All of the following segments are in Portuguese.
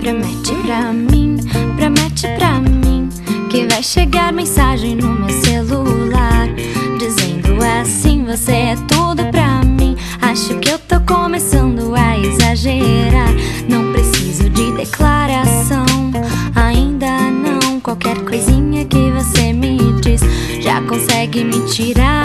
Promete pra mim, promete pra mim que vai chegar mensagem no meu celular dizendo assim: você é tudo pra mim. Acho que eu tô começando a exagerar. Não preciso de declaração, ainda não. Qualquer coisinha que você me diz já consegue me tirar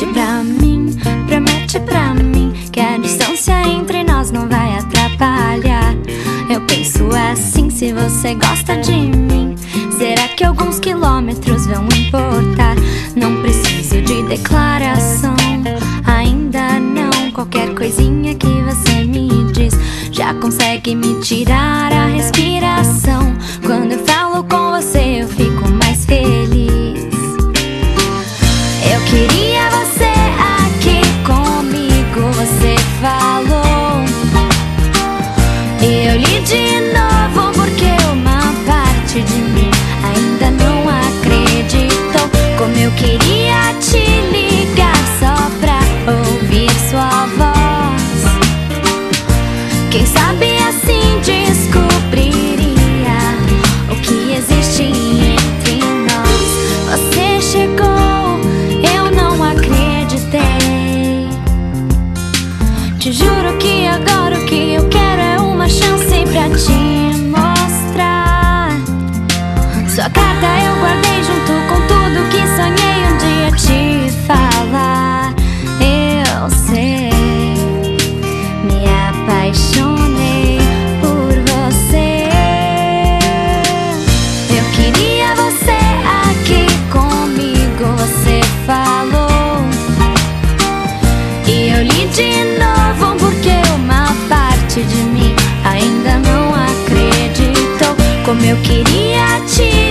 Promete pra mim, promete pra mim que a distância entre nós não vai atrapalhar. Eu penso assim, se você gosta de mim, será que alguns quilômetros vão importar? Não preciso de declaração, ainda não. Qualquer coisinha que você me diz já consegue me tirar a Te juro que agora o que eu quero é uma chance pra te mostrar. Sua carta eu guardei junto com Como eu queria te